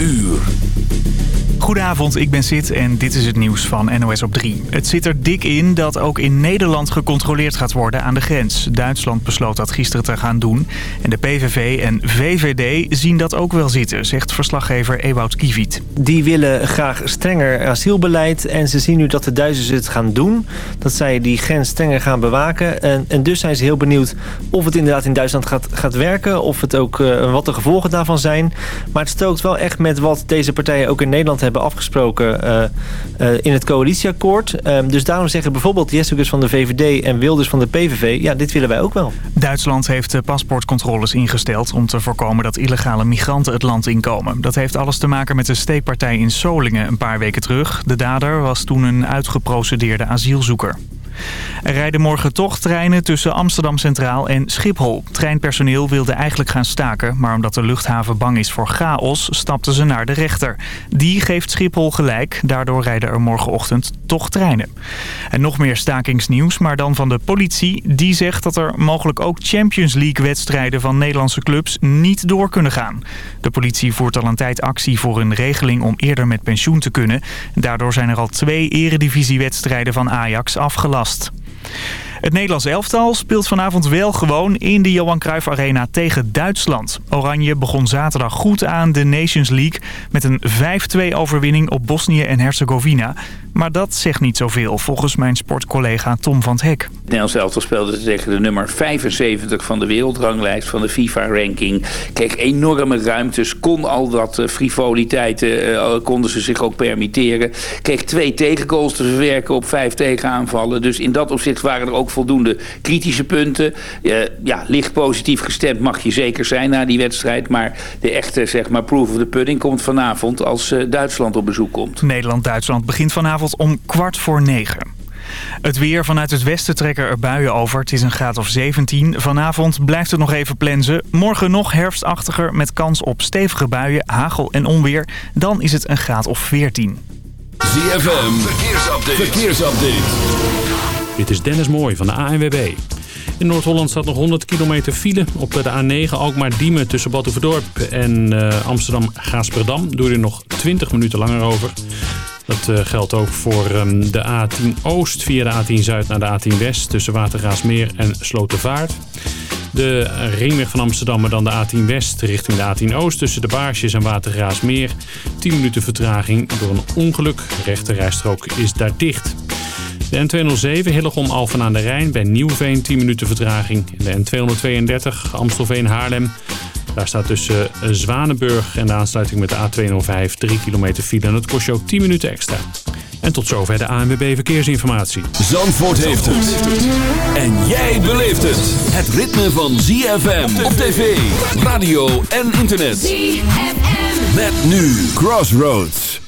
uur. Goedenavond, ik ben Sid en dit is het nieuws van NOS op 3. Het zit er dik in dat ook in Nederland gecontroleerd gaat worden aan de grens. Duitsland besloot dat gisteren te gaan doen. En de PVV en VVD zien dat ook wel zitten, zegt verslaggever Ewout Kiviet. Die willen graag strenger asielbeleid en ze zien nu dat de Duitsers het gaan doen. Dat zij die grens strenger gaan bewaken. En, en dus zijn ze heel benieuwd of het inderdaad in Duitsland gaat, gaat werken. Of het ook, uh, wat de gevolgen daarvan zijn. Maar het strookt wel echt met wat deze partijen ook in Nederland hebben afgesproken uh, uh, in het coalitieakkoord. Uh, dus daarom zeggen bijvoorbeeld Jessicus van de VVD en Wilders van de PVV... ja, dit willen wij ook wel. Duitsland heeft paspoortcontroles ingesteld om te voorkomen dat illegale migranten het land inkomen. Dat heeft alles te maken met de steekpartij in Solingen een paar weken terug. De dader was toen een uitgeprocedeerde asielzoeker. Er rijden morgen toch treinen tussen Amsterdam Centraal en Schiphol. Treinpersoneel wilde eigenlijk gaan staken, maar omdat de luchthaven bang is voor chaos, stapten ze naar de rechter. Die geeft Schiphol gelijk, daardoor rijden er morgenochtend toch treinen. En nog meer stakingsnieuws, maar dan van de politie. Die zegt dat er mogelijk ook Champions League wedstrijden van Nederlandse clubs niet door kunnen gaan. De politie voert al een tijd actie voor een regeling om eerder met pensioen te kunnen. Daardoor zijn er al twee eredivisiewedstrijden van Ajax afgelast. vast. Het Nederlands elftal speelt vanavond wel gewoon in de Johan Cruijff Arena tegen Duitsland. Oranje begon zaterdag goed aan de Nations League met een 5-2 overwinning op Bosnië en Herzegovina. Maar dat zegt niet zoveel, volgens mijn sportcollega Tom van het Hek. Het Nederlands elftal speelde tegen de nummer 75 van de wereldranglijst van de FIFA-ranking. Kreeg enorme ruimtes, kon al dat uh, frivoliteiten, uh, konden ze zich ook permitteren. Kreeg twee tegengoals te verwerken op vijf tegenaanvallen. Dus in dat opzicht waren er ook voldoende kritische punten. Uh, ja, licht positief gestemd mag je zeker zijn na die wedstrijd. Maar de echte zeg maar, proof of the pudding komt vanavond als Duitsland op bezoek komt. Nederland-Duitsland begint vanavond om kwart voor negen. Het weer vanuit het westen trekken er buien over. Het is een graad of 17. Vanavond blijft het nog even plensen. Morgen nog herfstachtiger met kans op stevige buien, hagel en onweer. Dan is het een graad of 14. ZFM, verkeersupdate. verkeersupdate. Dit is Dennis Mooij van de ANWB. In Noord-Holland staat nog 100 kilometer file. Op de A9 Alkmaar-Diemen tussen Batuverdorp en uh, Amsterdam-Gaasperdam. Doe er nog 20 minuten langer over. Dat uh, geldt ook voor um, de A10 Oost via de A10 Zuid naar de A10 West tussen Watergraasmeer en Slotervaart. De ringweg van Amsterdam, maar dan de A10 West richting de A10 Oost tussen de Baarsjes en Watergraasmeer. 10 minuten vertraging door een ongeluk. De rechterrijstrook is daar dicht. De N207 Hillegom Alphen aan de Rijn bij Nieuwveen 10 minuten vertraging. De N232 Amstelveen Haarlem daar staat tussen Zwanenburg en de aansluiting met de A205 3 kilometer file. En dat kost je ook 10 minuten extra. En tot zover de ANWB Verkeersinformatie. Zandvoort heeft het. En jij beleeft het. Het ritme van ZFM op tv, radio en internet. ZFM. Met nu Crossroads.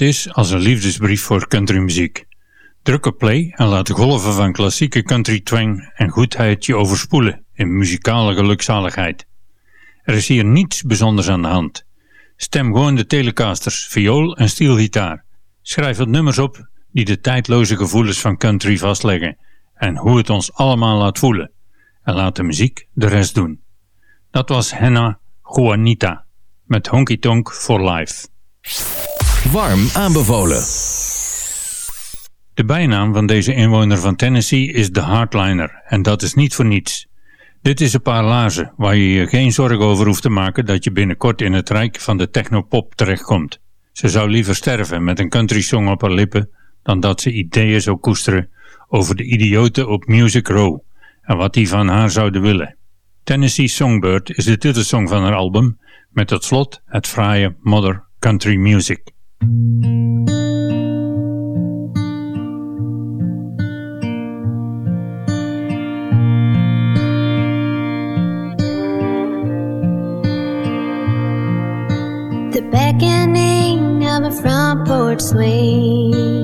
Is als een liefdesbrief voor countrymuziek. Druk op play en laat golven van klassieke country twang en goedheid je overspoelen in muzikale gelukzaligheid. Er is hier niets bijzonders aan de hand. Stem gewoon de telecasters, viool en stielgitaar. Schrijf wat nummers op die de tijdloze gevoelens van country vastleggen en hoe het ons allemaal laat voelen. En laat de muziek de rest doen. Dat was Henna Juanita met Honky Tonk for Life. Warm aanbevolen. De bijnaam van deze inwoner van Tennessee is de Hardliner en dat is niet voor niets. Dit is een paar laarzen waar je je geen zorgen over hoeft te maken dat je binnenkort in het rijk van de technopop terechtkomt. Ze zou liever sterven met een country song op haar lippen dan dat ze ideeën zou koesteren over de idioten op Music Row en wat die van haar zouden willen. Tennessee Songbird is de titelsong van haar album met tot slot het fraaie Mother Country Music. The beckoning of a front porch swing.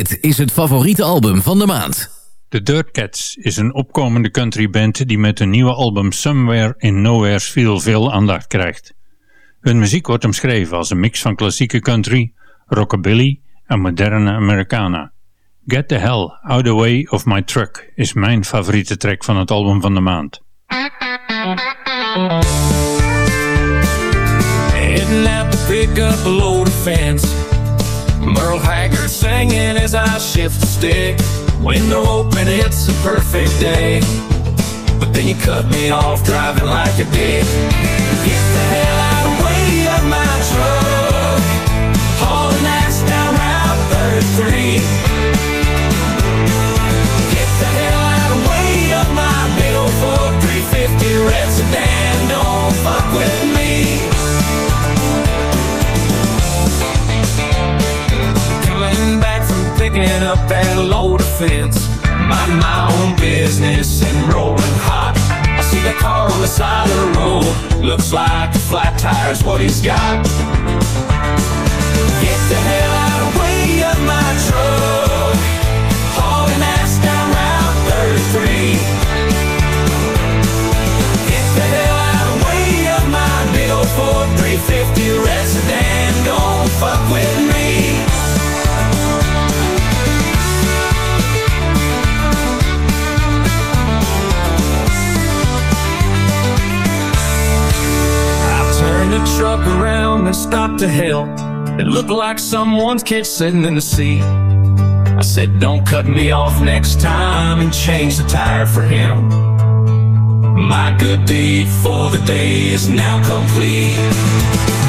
Dit is het favoriete album van de maand. The Dirt Cats is een opkomende countryband die met hun nieuwe album Somewhere in Nowheresville veel aandacht krijgt. Hun muziek wordt omschreven als een mix van klassieke country, rockabilly en moderne Americana. Get the Hell Out of the Way of My Truck is mijn favoriete track van het album van de maand. Heading out to pick up a load of. Merle Haggard singing as I shift the stick. Window open, it's a perfect day. But then you cut me off driving like a dick. Get the hell out of the way of my truck. Hauling ass down Route 33. Get the hell out of the way of my middle Ford 350 red sedan. Don't fuck with me. Picking up that load of fence. Mind my own business and rolling hot. I see that car on the side of the road. Looks like flat tire's what he's got. Stopped to help. It looked like someone's kid sitting in the seat. I said, Don't cut me off next time and change the tire for him. My good deed for the day is now complete.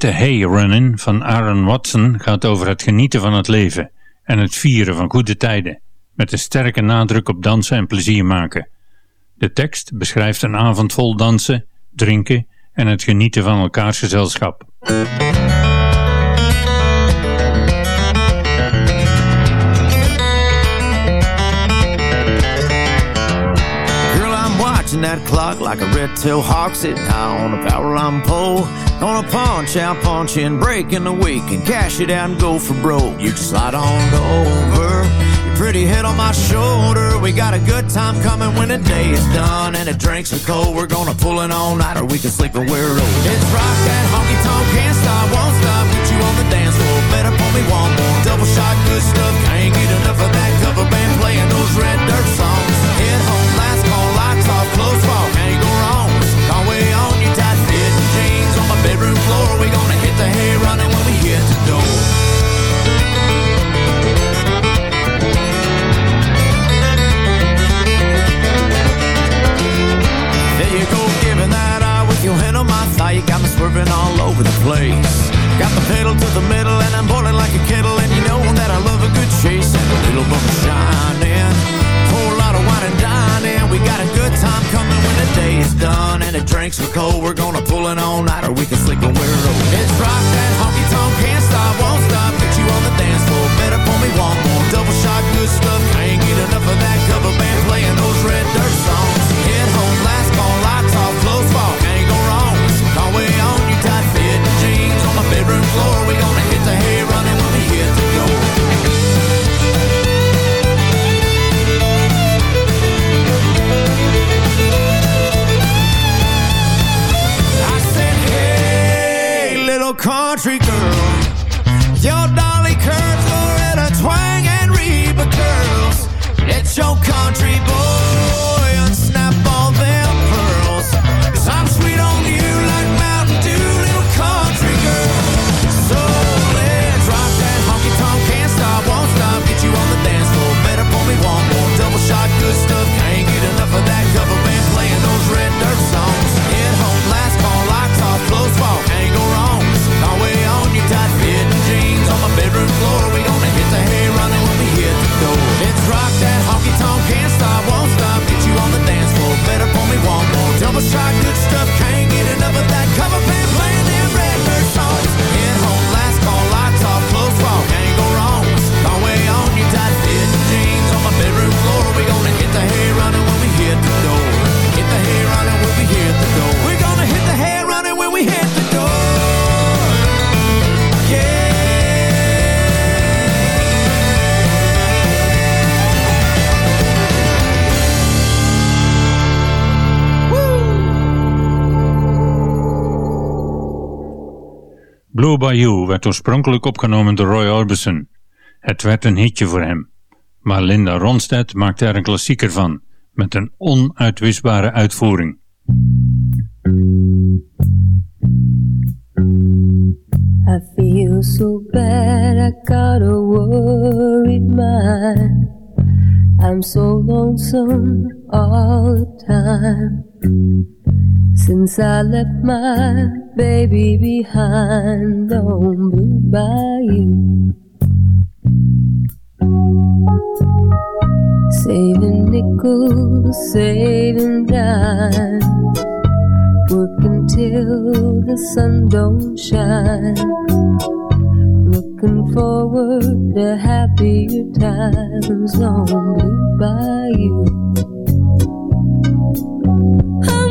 Hit the Hay Runnin' van Aaron Watson gaat over het genieten van het leven en het vieren van goede tijden, met een sterke nadruk op dansen en plezier maken. De tekst beschrijft een avond vol dansen, drinken en het genieten van elkaars gezelschap. Watching that clock like a red-tailed hawk sitting high on a power line pole. Gonna punch out, punch in, break in the week and cash it out and go for broke. You can slide on over. Your pretty head on my shoulder. We got a good time coming when the day is done and the drinks are cold. We're gonna pull it all night or we can sleep and we're old. It's rock that honky tonk, can't stop, won't stop. Get you on the dance floor, better pull me one more. Double shot, good stuff. Can't get enough of that cover band playing those red dirt songs. Close can't go wrong. On your tight jeans on my bedroom floor. We gonna hit the hay running when we hit the door. There you go, giving that eye with your hand on my thigh. You got me swerving all over the place. Got the pedal to the metal and I'm boiling like a kettle. And you know that I love a good chase and a little of shining. Whole wine and dining. We got a good time coming when the day is done and the drinks are cold. We're gonna pull it all night or we can sleep when we're old. It's rock that honky tonk, can't stop, won't stop. Get you on the dance floor, better pull me one more. Double shot, good stuff. Can't get enough of that cover band playing those red dirt songs. werd oorspronkelijk opgenomen door Roy Orbison. Het werd een hitje voor hem. Maar Linda Ronstadt maakte er een klassieker van, met een onuitwisbare uitvoering. So bad, got a mind. I'm so lonesome all the time. Since I left my baby behind on Blue Bayou. Saving nickels, saving dimes, working till the sun don't shine. Looking forward to happier times on Blue Bayou. I'm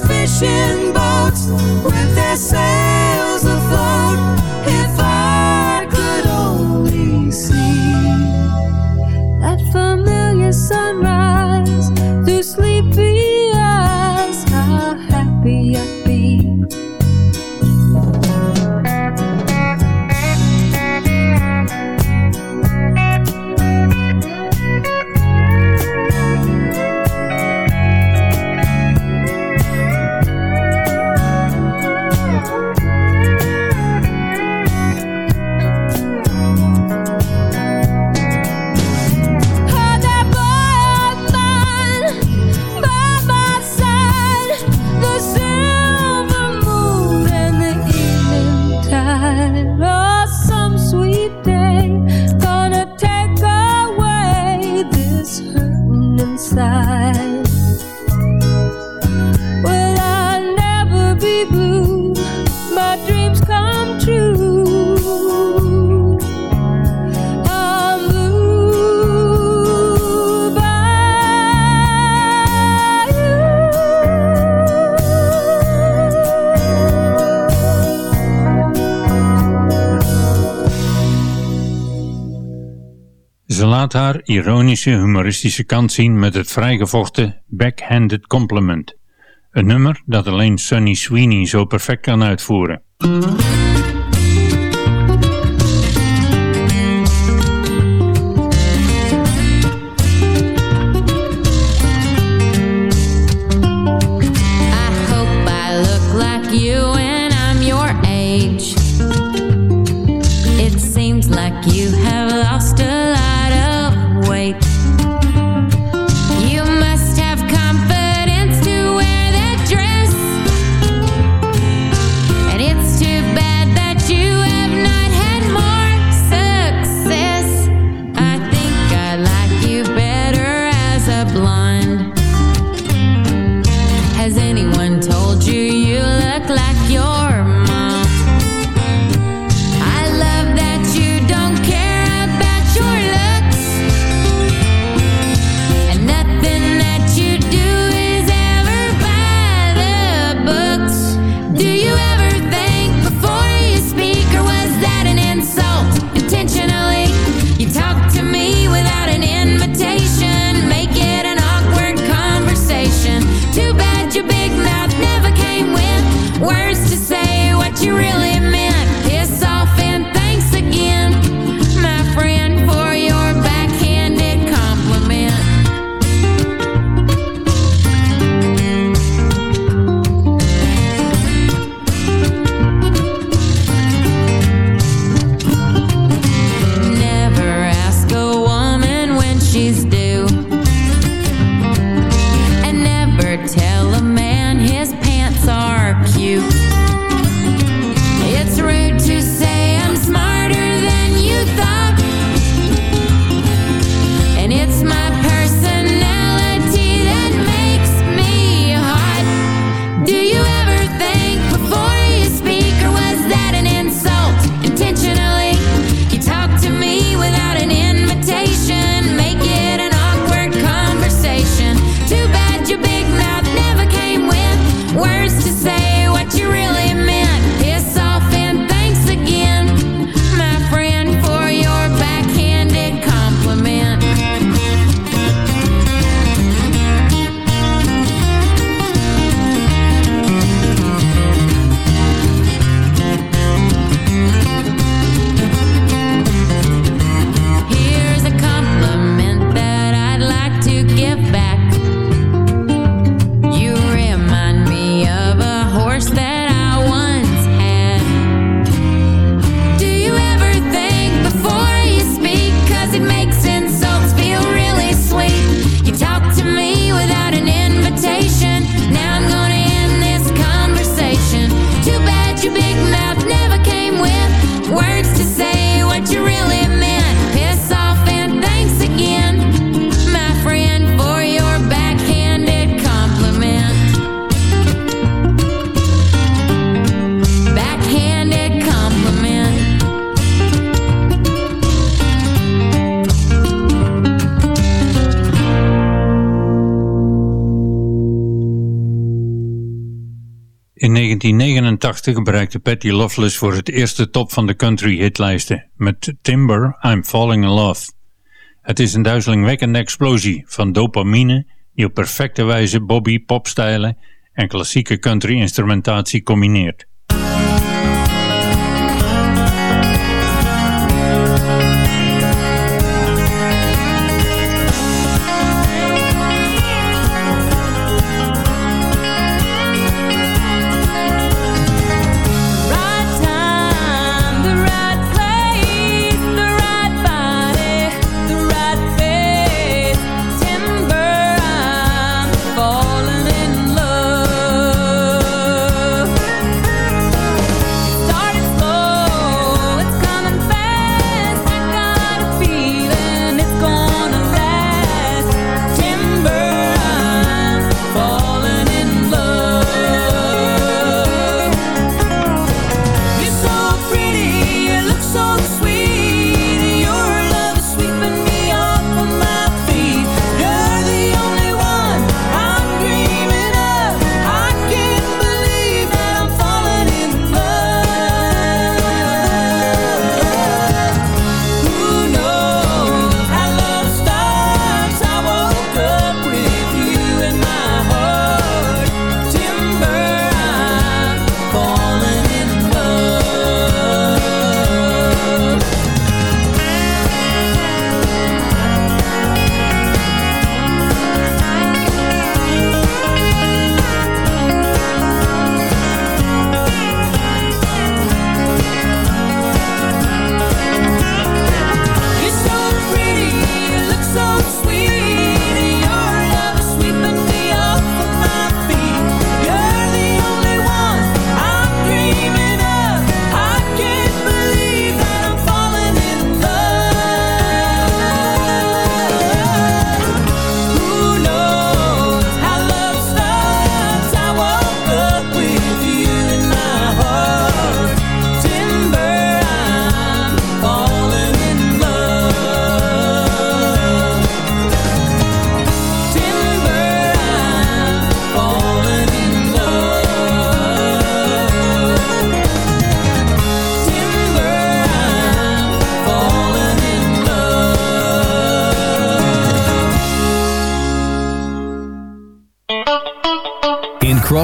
those fishing boats with their sails. ironische, humoristische kant zien met het vrijgevochten Backhanded Compliment. Een nummer dat alleen Sonny Sweeney zo perfect kan uitvoeren. 1989 bereikte Patty Loveless voor het eerste top van de country hitlijsten met Timber, I'm Falling in Love. Het is een duizelingwekkende explosie van dopamine die op perfecte wijze bobby popstijlen en klassieke country instrumentatie combineert.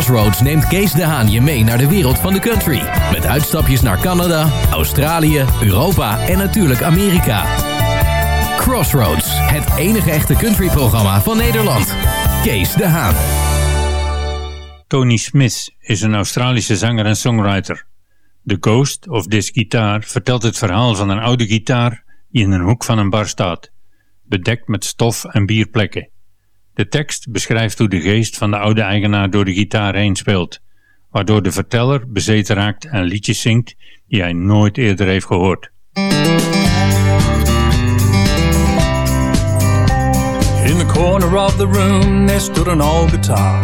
Crossroads neemt Kees de Haan je mee naar de wereld van de country. Met uitstapjes naar Canada, Australië, Europa en natuurlijk Amerika. Crossroads, het enige echte countryprogramma van Nederland. Kees de Haan. Tony Smith is een Australische zanger en songwriter. The Ghost of This Guitar vertelt het verhaal van een oude gitaar die in een hoek van een bar staat, bedekt met stof en bierplekken. De tekst beschrijft hoe de geest van de oude eigenaar door de gitaar heen speelt, waardoor de verteller bezeten raakt en liedjes zingt die hij nooit eerder heeft gehoord. In the corner of the room there stood an old guitar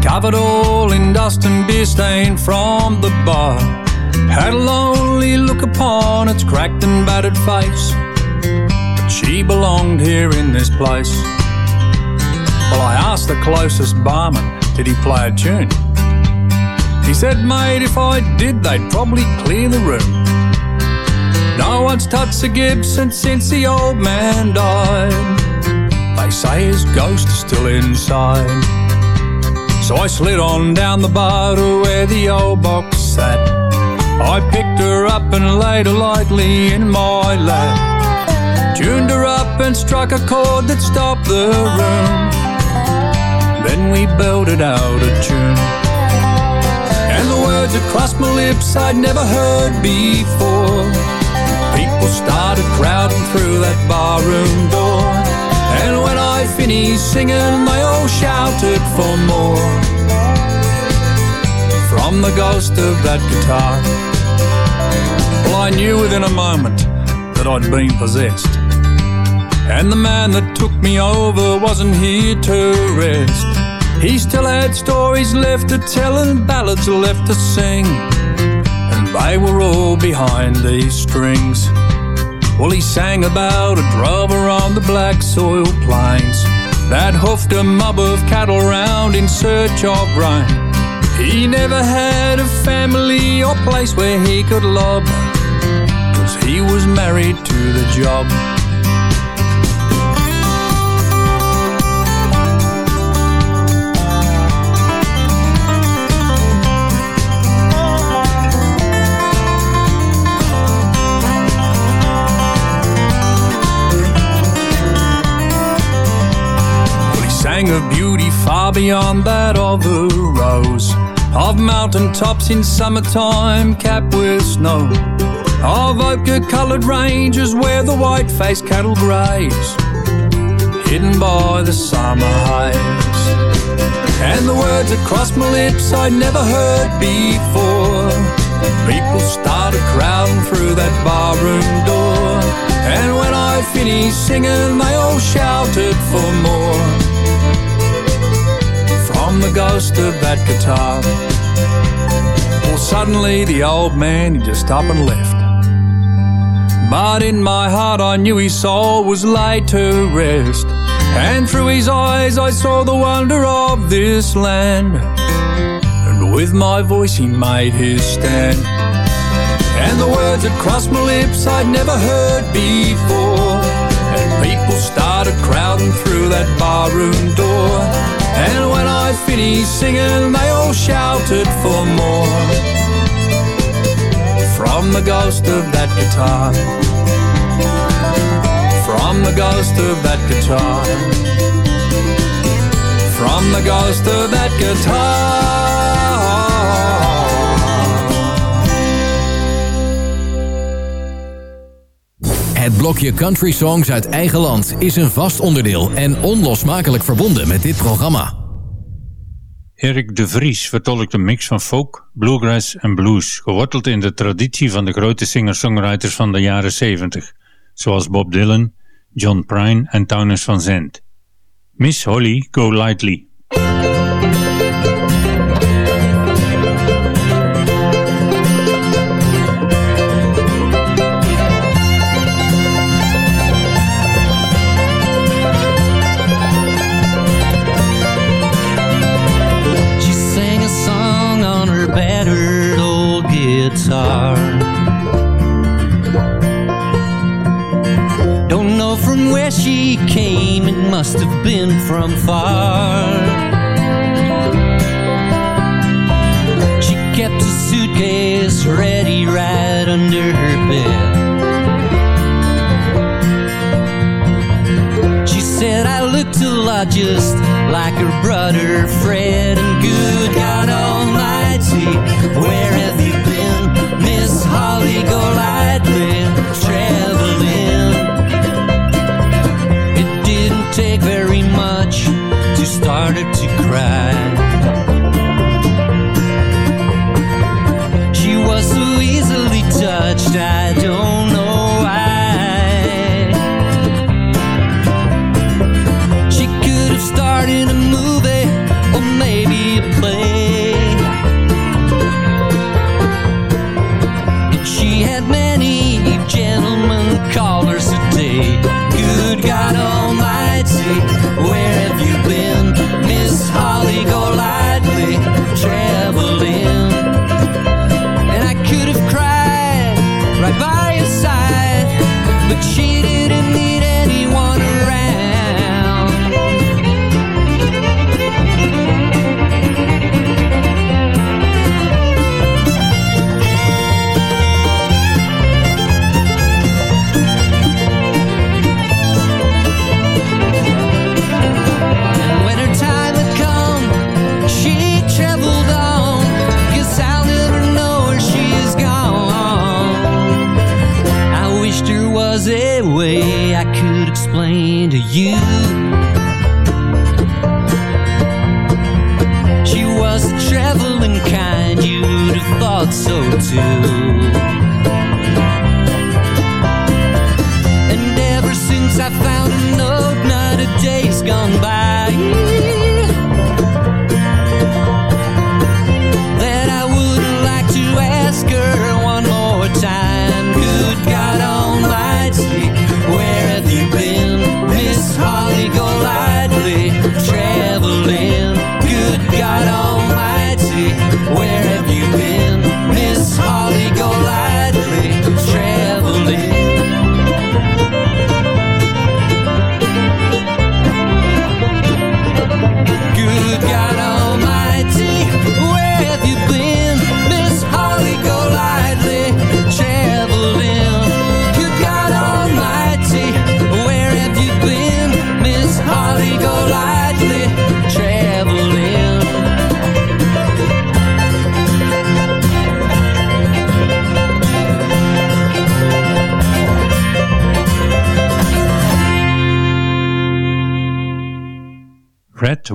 Covered all in dust and beer stain from the bar Had a lonely look upon its cracked and battered face But she belonged here in this place Well I asked the closest barman Did he play a tune? He said mate if I did they'd probably clear the room no one's touched a Gibson since the old man died. They say his ghost is still inside. So I slid on down the bar to where the old box sat. I picked her up and laid her lightly in my lap. Tuned her up and struck a chord that stopped the room. Then we belted out a tune. And the words that crossed my lips I'd never heard before. People started crowding through that barroom door. And when I finished singing, they all shouted for more. From the ghost of that guitar. Well, I knew within a moment that I'd been possessed. And the man that took me over wasn't here to rest. He still had stories left to tell and ballads left to sing. And they were all behind these strings. Well, he sang about a drover on the black soil plains that hoofed a mob of cattle round in search of rain. He never had a family or place where he could lob, cause he was married to the job. Sang of beauty far beyond that of the rose, of mountain tops in summertime capped with snow, of ochre-coloured ranges where the white-faced cattle graze, hidden by the summer haze. And the words that crossed my lips I'd never heard before. People started crowding through that barroom door. And when I finished singing, they all shouted for more. From the ghost of that guitar. Well, suddenly the old man, he just up and left. But in my heart I knew his soul was laid to rest. And through his eyes I saw the wonder of this land. And with my voice he made his stand. And the words that crossed my lips I'd never heard before. And people started crowding through that barroom door. And when I finished singing, they all shouted for more. From the ghost of that guitar. From the ghost of that guitar. From the ghost of that guitar. Het blokje Country Songs uit eigen land is een vast onderdeel en onlosmakelijk verbonden met dit programma. Erik de Vries vertolkt een mix van folk, bluegrass en blues, geworteld in de traditie van de grote singer-songwriters van de jaren 70, zoals Bob Dylan, John Prine en Townes van Zandt. Miss Holly Go Lightly. Must have been from far. She kept a suitcase ready right under her bed. She said I looked a lot just like her brother Fred. And good God Almighty, where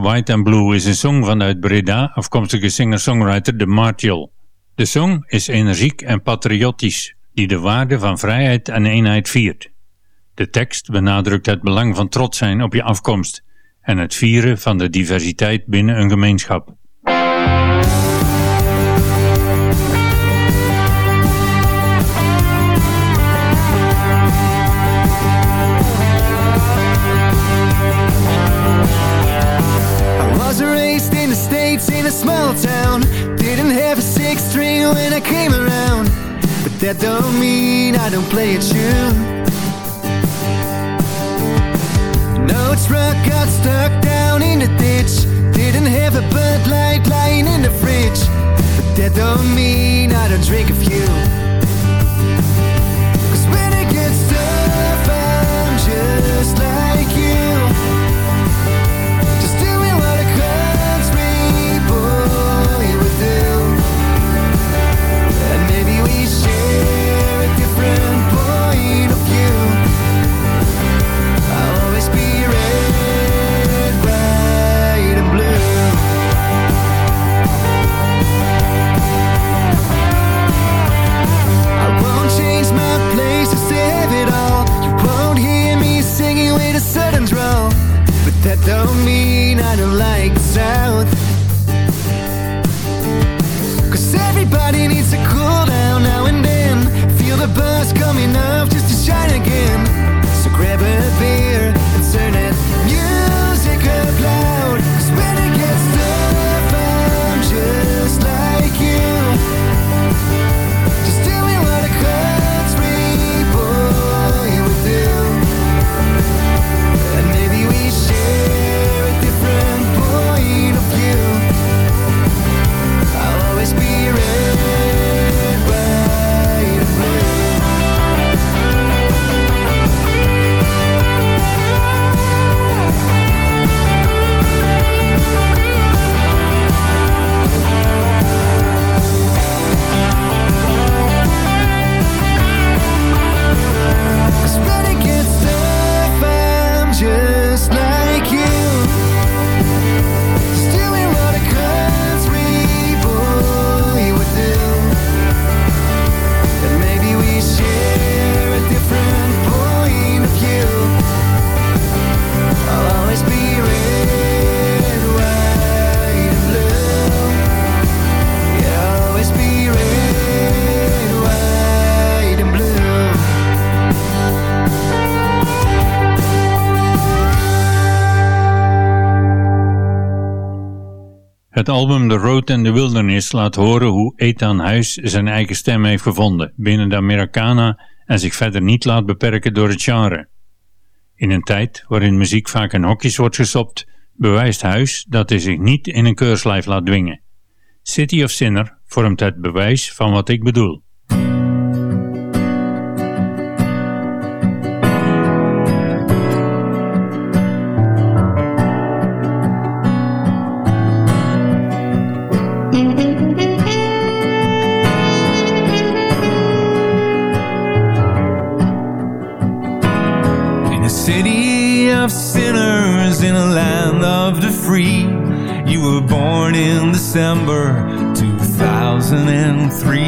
White and Blue is een song van de uit Breda afkomstige singer-songwriter De Martial. De song is energiek en patriotisch, die de waarde van vrijheid en eenheid viert. De tekst benadrukt het belang van trots zijn op je afkomst en het vieren van de diversiteit binnen een gemeenschap. Came around. But that don't mean I don't play a tune. No truck got stuck down in the ditch. Didn't have a Bud Light lying in the fridge. But that don't mean I don't drink a few. Het album The Road and the Wilderness laat horen hoe Ethan Huis zijn eigen stem heeft gevonden binnen de Americana en zich verder niet laat beperken door het genre. In een tijd waarin muziek vaak in hokjes wordt gestopt, bewijst Huis dat hij zich niet in een keurslijf laat dwingen. City of Sinner vormt het bewijs van wat ik bedoel. December 2003.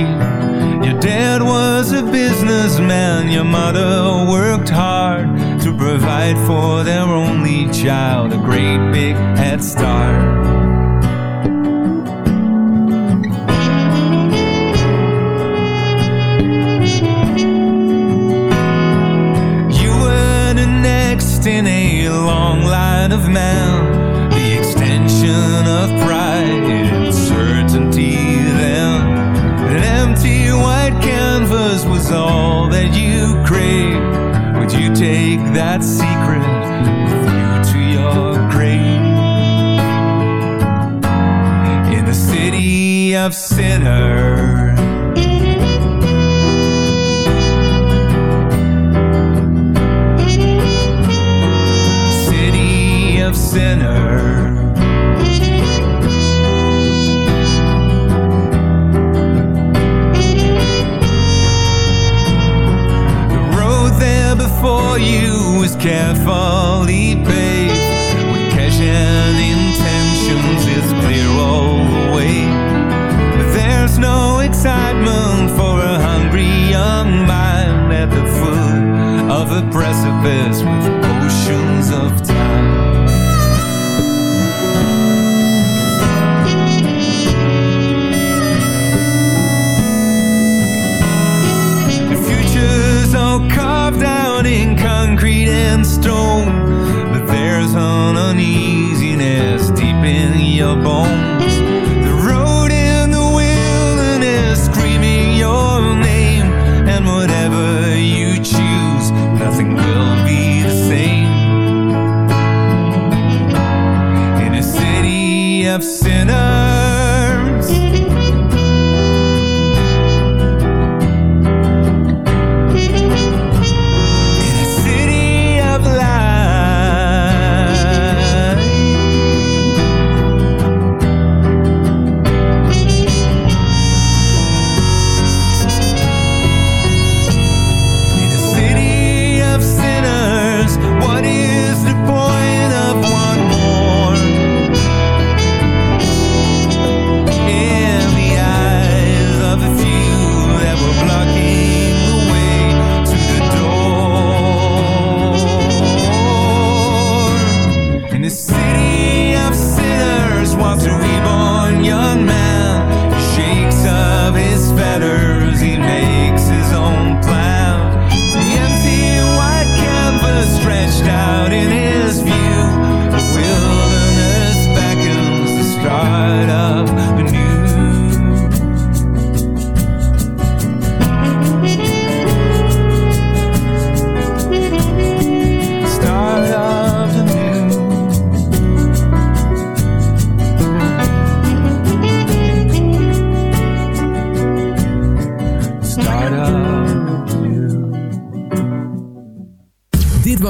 Your dad was a businessman, your mother worked hard to provide for their only child a great big head start. You were the next in a long line of man, that secret with you to your grave? In the city of sinners. city carefully paved with cash and intentions is clear all the way. There's no excitement for a hungry young mind at the foot of a precipice.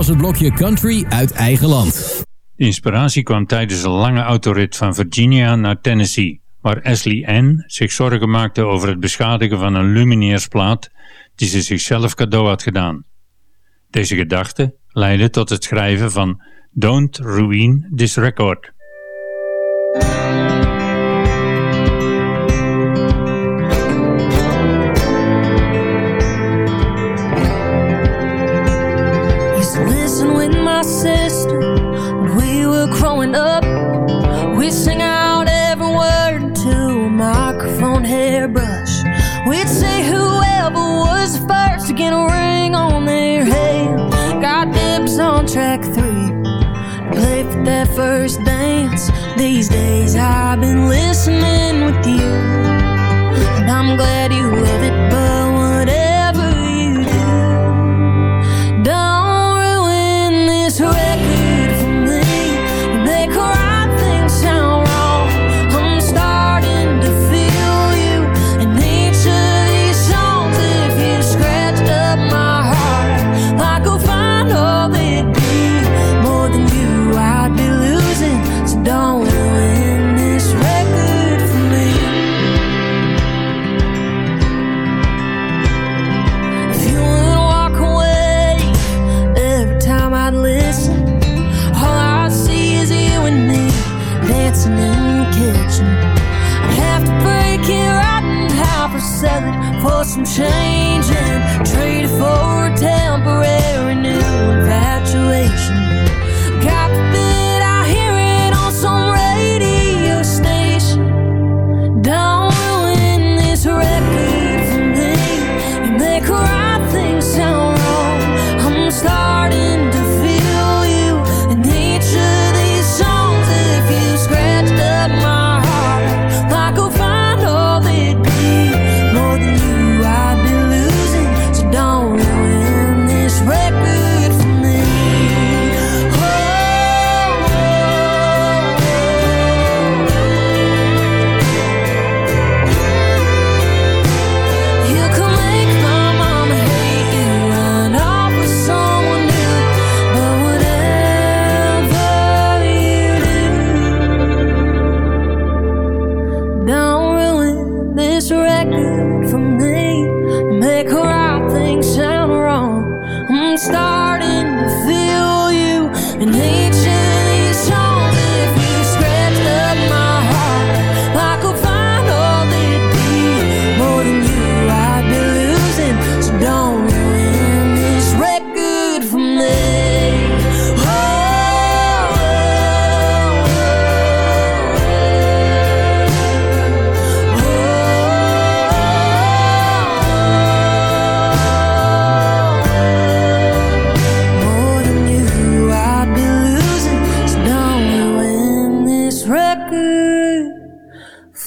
was het blokje country uit eigen land. De inspiratie kwam tijdens een lange autorit van Virginia naar Tennessee, waar Ashley Ann zich zorgen maakte over het beschadigen van een lumineersplaat die ze zichzelf cadeau had gedaan. Deze gedachte leidde tot het schrijven van Don't Ruin This Record. That first dance. These days I've been listening with you, and I'm glad you love it.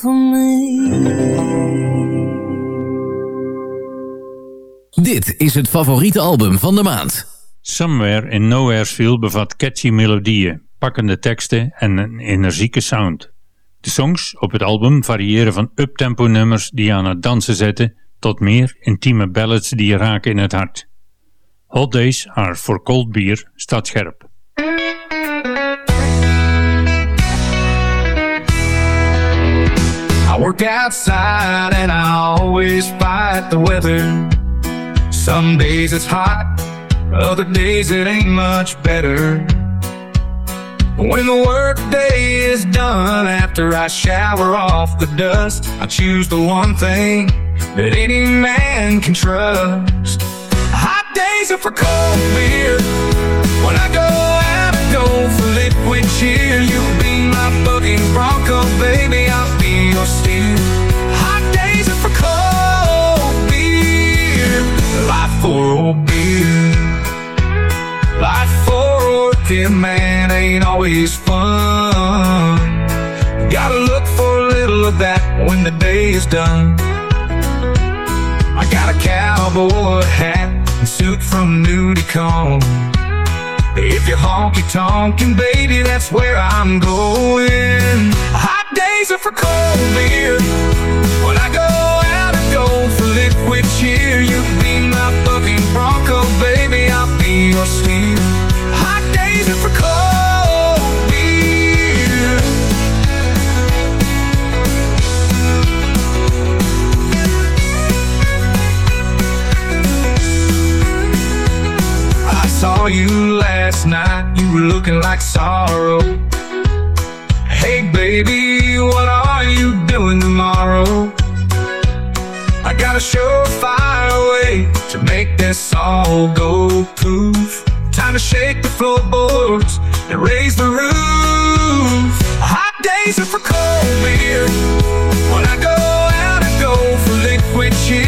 Me. Dit is het favoriete album van de maand. Somewhere in Nowheresville bevat catchy melodieën, pakkende teksten en een energieke sound. De songs op het album variëren van uptempo nummers die aan het dansen zetten tot meer intieme ballads die je raken in het hart. Hot Days are for Cold Beer staat scherp. I work outside and I always fight the weather. Some days it's hot, other days it ain't much better. When the work day is done, after I shower off the dust, I choose the one thing that any man can trust. Hot days are for cold beer. When I go out, I go for liquid cheer. You'll be my bucking bronco, baby. Working man ain't always fun. Gotta look for a little of that when the day is done. I got a cowboy hat and suit from Nudie Cohn. If you're honky tonkin', baby, that's where I'm going. Hot days are for cold beer. When I go out, I go for liquid cheer. You be my fucking Bronco, baby, I'll be your steer. For cold beer. I saw you last night, you were looking like sorrow. Hey baby, what are you doing tomorrow? I got a surefire way to make this all go poof. To shake the floorboards and raise the roof. Hot days are for cold beer. When I go out, I go for liquid cheer.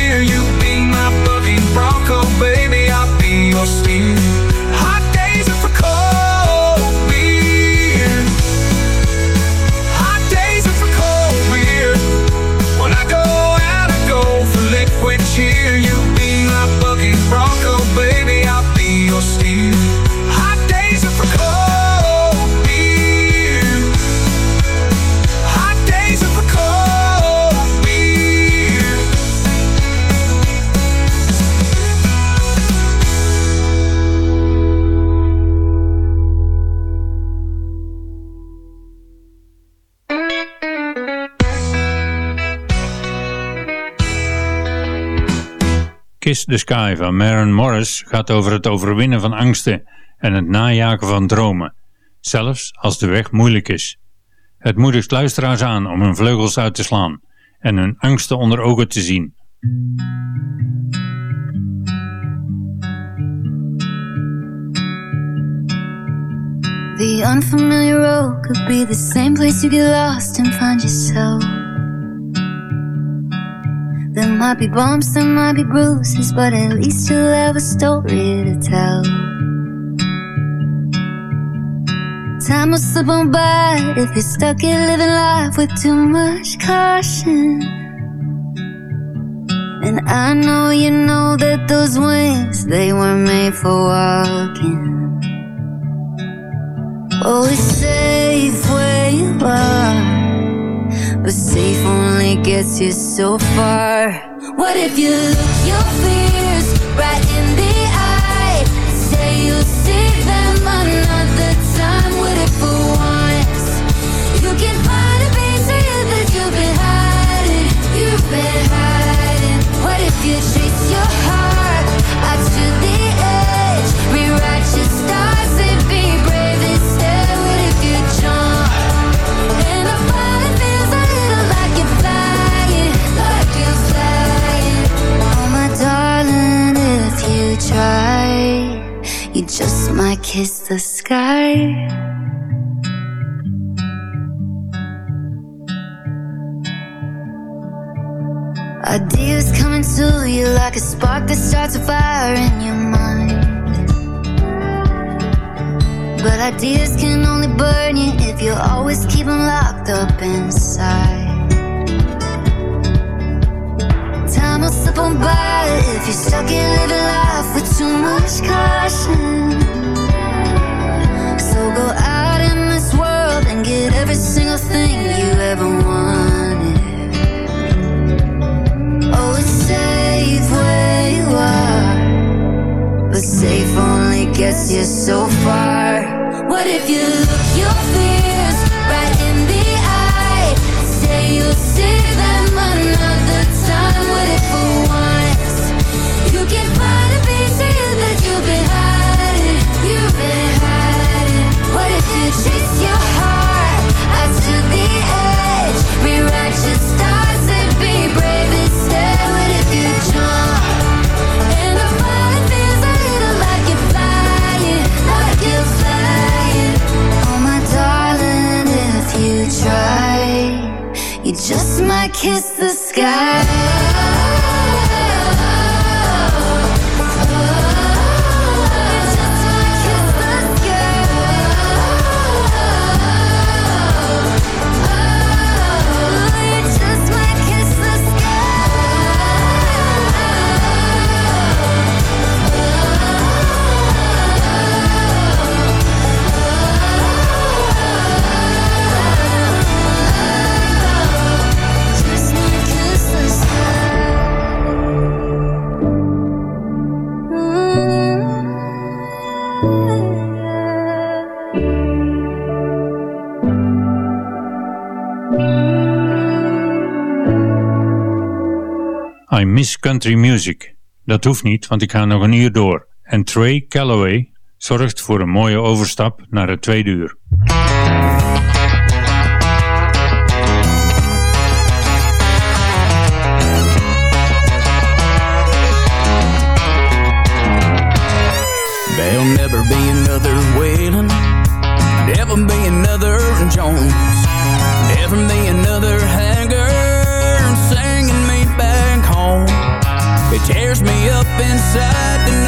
Kiss the Sky van Maren Morris gaat over het overwinnen van angsten en het najagen van dromen, zelfs als de weg moeilijk is. Het moedigt luisteraars aan om hun vleugels uit te slaan en hun angsten onder ogen te zien. The unfamiliar road could be the same place you get lost and find yourself. There might be bumps, there might be bruises, but at least you'll have a story to tell. Time will slip on by if you're stuck in living life with too much caution. And I know you know that those wings, they were made for walking. It's safe where you are, but safe only gets you so far. What if you look your fears right in the eye? Say you'll kiss the sky. Ideas coming to you like a spark that starts a fire in your mind. But ideas can only burn you if you always keep them locked up inside. Time will slip on by if you're stuck in living life with too much caution. can get every single thing you ever wanted. Oh, it's safe where you are, but safe only gets you so far. What if you look your fears right in the eye? Say you'll see them. country music. Dat hoeft niet, want ik ga nog een uur door. En Trey Calloway zorgt voor een mooie overstap naar het tweede uur. There'll never be another Waylon, never be another Jones. It tears me up inside